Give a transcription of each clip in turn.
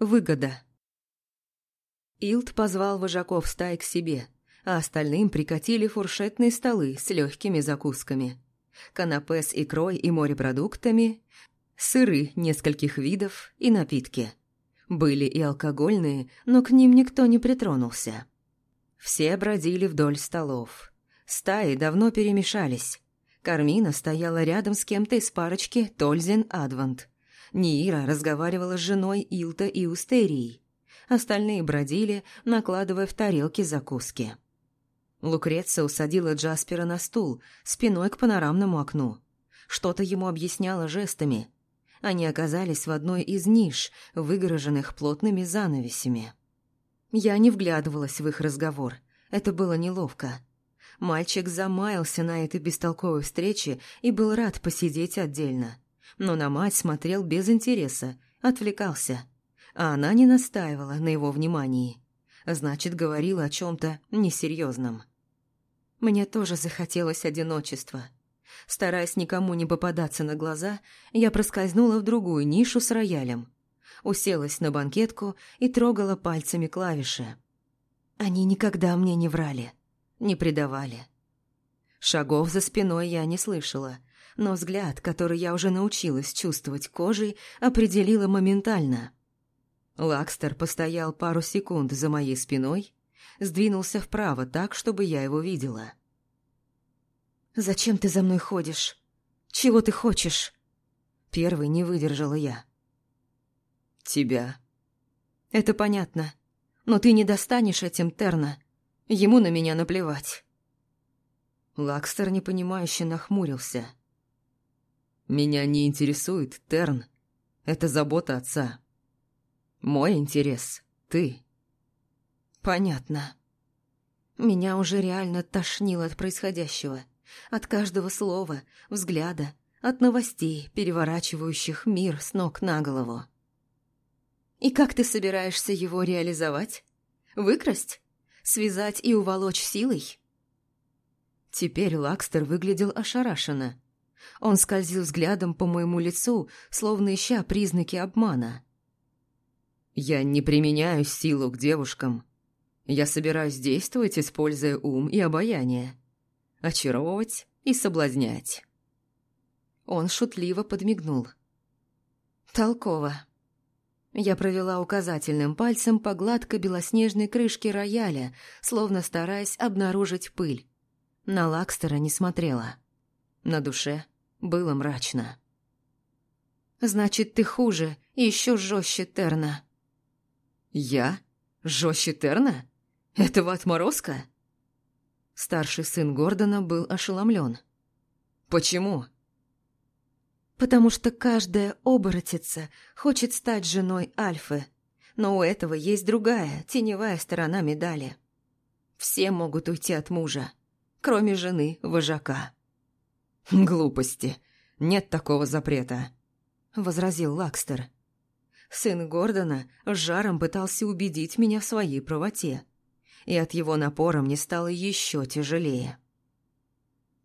Выгода. Илд позвал вожаков стаи к себе, а остальным прикатили фуршетные столы с легкими закусками. Канапе с икрой и морепродуктами, сыры нескольких видов и напитки. Были и алкогольные, но к ним никто не притронулся. Все бродили вдоль столов. Стаи давно перемешались. Кармина стояла рядом с кем-то из парочки Тользен-Адвант. Ниира разговаривала с женой Илта и Устерией. Остальные бродили, накладывая в тарелки закуски. Лукреция усадила Джаспера на стул, спиной к панорамному окну. Что-то ему объясняла жестами. Они оказались в одной из ниш, выгороженных плотными занавесями. Я не вглядывалась в их разговор. Это было неловко. Мальчик замаялся на этой бестолковой встрече и был рад посидеть отдельно но на мать смотрел без интереса, отвлекался. А она не настаивала на его внимании. Значит, говорила о чем-то несерьезном. Мне тоже захотелось одиночества. Стараясь никому не попадаться на глаза, я проскользнула в другую нишу с роялем. Уселась на банкетку и трогала пальцами клавиши. Они никогда мне не врали, не предавали. Шагов за спиной я не слышала, но взгляд, который я уже научилась чувствовать кожей, определила моментально. Лакстер постоял пару секунд за моей спиной, сдвинулся вправо так, чтобы я его видела. «Зачем ты за мной ходишь? Чего ты хочешь?» Первый не выдержала я. «Тебя». «Это понятно. Но ты не достанешь этим Терна. Ему на меня наплевать». Лакстер непонимающе нахмурился. Меня не интересует Терн. Это забота отца. Мой интерес — ты. Понятно. Меня уже реально тошнило от происходящего. От каждого слова, взгляда, от новостей, переворачивающих мир с ног на голову. И как ты собираешься его реализовать? Выкрасть? Связать и уволочь силой? Теперь Лакстер выглядел ошарашенно. Он скользил взглядом по моему лицу, словно ища признаки обмана. «Я не применяю силу к девушкам. Я собираюсь действовать, используя ум и обаяние. Очаровывать и соблазнять». Он шутливо подмигнул. «Толково». Я провела указательным пальцем по гладкой белоснежной крышке рояля, словно стараясь обнаружить пыль. На Лакстера не смотрела. На душе было мрачно. «Значит, ты хуже и еще жестче Терна». «Я? Жестче Терна? Этого отморозка?» Старший сын Гордона был ошеломлен. «Почему?» «Потому что каждая оборотица хочет стать женой Альфы, но у этого есть другая, теневая сторона медали. Все могут уйти от мужа, кроме жены вожака». «Глупости. Нет такого запрета», — возразил Лакстер. Сын Гордона с жаром пытался убедить меня в своей правоте, и от его напора мне стало еще тяжелее.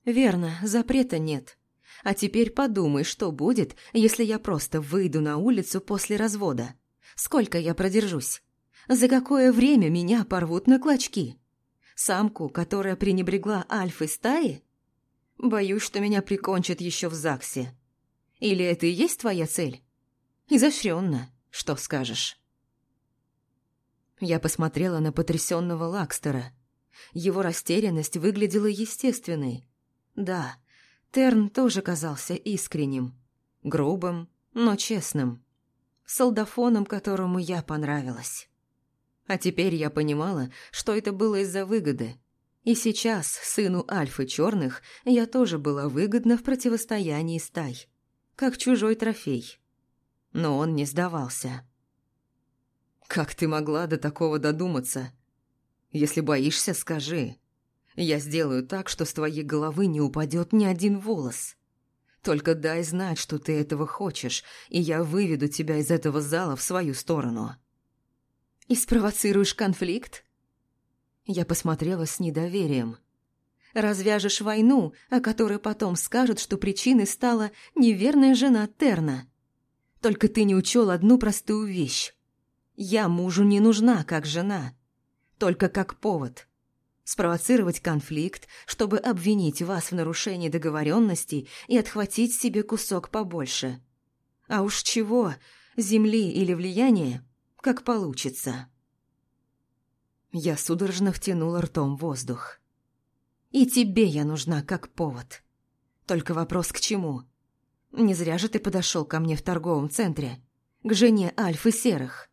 «Верно, запрета нет. А теперь подумай, что будет, если я просто выйду на улицу после развода. Сколько я продержусь? За какое время меня порвут на клочки? Самку, которая пренебрегла альфой стаи? Боюсь, что меня прикончат еще в ЗАГСе. Или это и есть твоя цель? Изощренно, что скажешь?» Я посмотрела на потрясенного Лакстера. Его растерянность выглядела естественной. Да, Терн тоже казался искренним, грубым, но честным. Солдафоном, которому я понравилась. А теперь я понимала, что это было из-за выгоды – и сейчас сыну Альфы Черных я тоже была выгодна в противостоянии стай, как чужой трофей. Но он не сдавался. «Как ты могла до такого додуматься? Если боишься, скажи. Я сделаю так, что с твоей головы не упадет ни один волос. Только дай знать, что ты этого хочешь, и я выведу тебя из этого зала в свою сторону». «И спровоцируешь конфликт?» Я посмотрела с недоверием. «Развяжешь войну, о которой потом скажут, что причиной стала неверная жена Терна. Только ты не учел одну простую вещь. Я мужу не нужна как жена, только как повод. Спровоцировать конфликт, чтобы обвинить вас в нарушении договоренностей и отхватить себе кусок побольше. А уж чего, земли или влияния, как получится. Я судорожно втянула ртом воздух. И тебе я нужна как повод. Только вопрос к чему? Не зря же ты подошел ко мне в торговом центре, к жене Альфы Серых.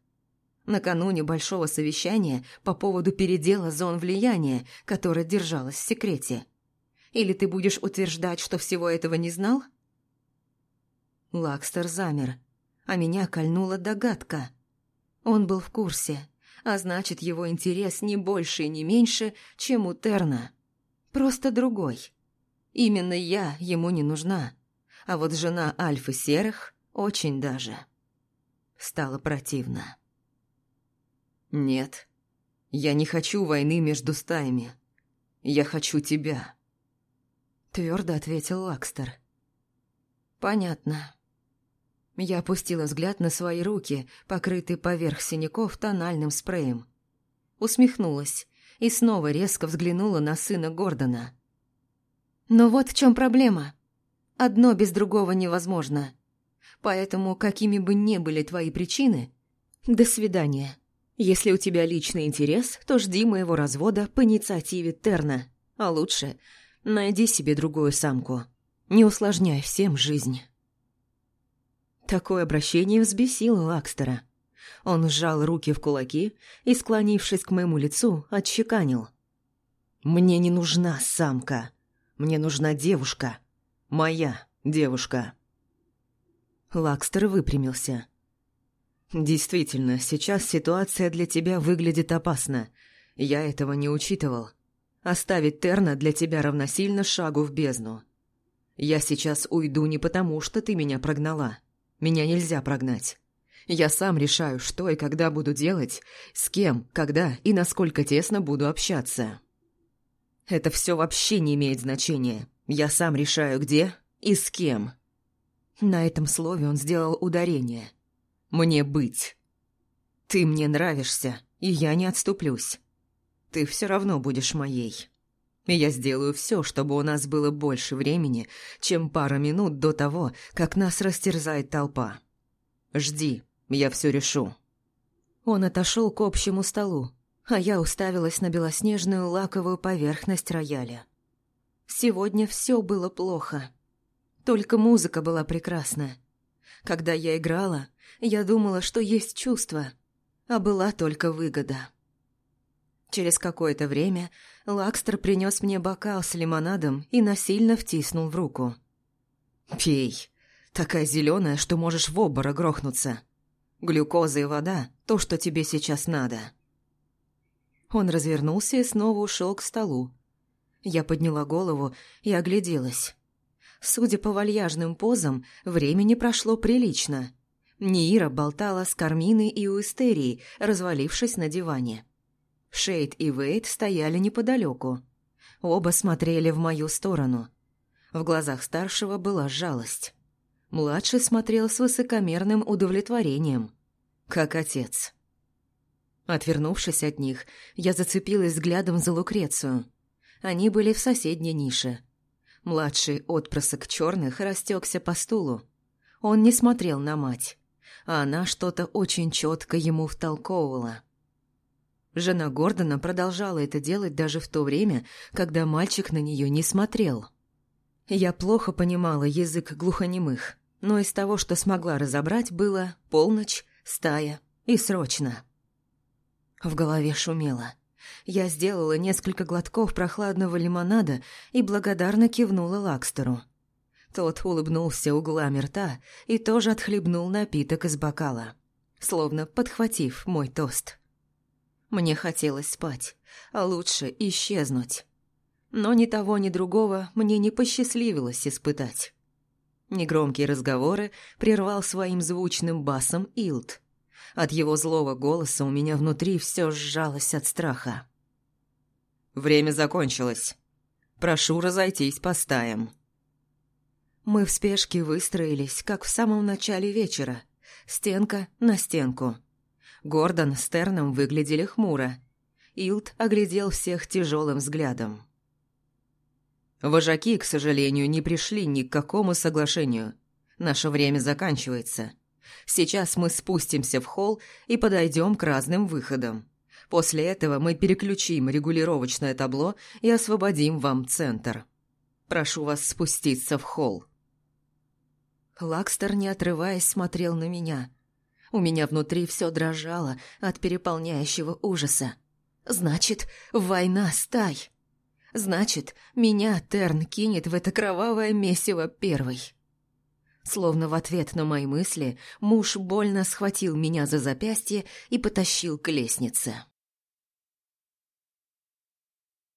Накануне большого совещания по поводу передела зон влияния, которое держалось в секрете. Или ты будешь утверждать, что всего этого не знал? Лакстер замер, а меня кольнула догадка. Он был в курсе, а значит, его интерес не больше и не меньше, чем у Терна. Просто другой. Именно я ему не нужна, а вот жена Альфы Серых очень даже. Стало противно. «Нет, я не хочу войны между стаями. Я хочу тебя», — твердо ответил Лакстер. «Понятно». Я опустила взгляд на свои руки, покрытые поверх синяков тональным спреем. Усмехнулась и снова резко взглянула на сына Гордона. «Но вот в чем проблема. Одно без другого невозможно. Поэтому, какими бы ни были твои причины, до свидания». Если у тебя личный интерес, то жди моего развода по инициативе Терна. А лучше найди себе другую самку. Не усложняй всем жизнь. Такое обращение взбесило Лакстера. Он сжал руки в кулаки и, склонившись к моему лицу, отчеканил. «Мне не нужна самка. Мне нужна девушка. Моя девушка». Лакстер выпрямился. «Действительно, сейчас ситуация для тебя выглядит опасно. Я этого не учитывал. Оставить Терна для тебя равносильно шагу в бездну. Я сейчас уйду не потому, что ты меня прогнала. Меня нельзя прогнать. Я сам решаю, что и когда буду делать, с кем, когда и насколько тесно буду общаться. Это все вообще не имеет значения. Я сам решаю, где и с кем». На этом слове он сделал ударение – мне быть. Ты мне нравишься, и я не отступлюсь. Ты все равно будешь моей. И я сделаю все, чтобы у нас было больше времени, чем пара минут до того, как нас растерзает толпа. Жди, я все решу». Он отошел к общему столу, а я уставилась на белоснежную лаковую поверхность рояля. Сегодня все было плохо. Только музыка была прекрасна. Когда я играла, я думала, что есть чувство, а была только выгода. Через какое-то время Лакстер принес мне бокал с лимонадом и насильно втиснул в руку. «Пей. Такая зеленая, что можешь в обморок грохнуться. Глюкоза и вода – то, что тебе сейчас надо». Он развернулся и снова ушел к столу. Я подняла голову и огляделась. Судя по вальяжным позам, времени прошло прилично. Нира болтала с Карминой и Уистерией, развалившись на диване. Шейд и Вейд стояли неподалеку. Оба смотрели в мою сторону. В глазах старшего была жалость. Младший смотрел с высокомерным удовлетворением, как отец. Отвернувшись от них, я зацепилась взглядом за Лукрецию. Они были в соседней нише. Младший отпрысок черных растекся по стулу. Он не смотрел на мать а она что-то очень четко ему втолковывала. Жена Гордона продолжала это делать даже в то время, когда мальчик на нее не смотрел. Я плохо понимала язык глухонемых, но из того, что смогла разобрать, было полночь, стая и срочно. В голове шумело. Я сделала несколько глотков прохладного лимонада и благодарно кивнула Лакстеру. Тот улыбнулся углами рта и тоже отхлебнул напиток из бокала, словно подхватив мой тост. Мне хотелось спать, а лучше исчезнуть. Но ни того, ни другого мне не посчастливилось испытать. Негромкие разговоры прервал своим звучным басом Илт. От его злого голоса у меня внутри все сжалось от страха. «Время закончилось. Прошу разойтись по стаям». Мы в спешке выстроились, как в самом начале вечера, стенка на стенку. Гордон с Терном выглядели хмуро. Илд оглядел всех тяжелым взглядом. «Вожаки, к сожалению, не пришли ни к какому соглашению. Наше время заканчивается. Сейчас мы спустимся в холл и подойдем к разным выходам. После этого мы переключим регулировочное табло и освободим вам центр. Прошу вас спуститься в холл». Лакстер, не отрываясь, смотрел на меня. У меня внутри все дрожало от переполняющего ужаса. «Значит, война стай!» Значит, меня Терн кинет в это кровавое месиво первый. Словно в ответ на мои мысли, муж больно схватил меня за запястье и потащил к лестнице.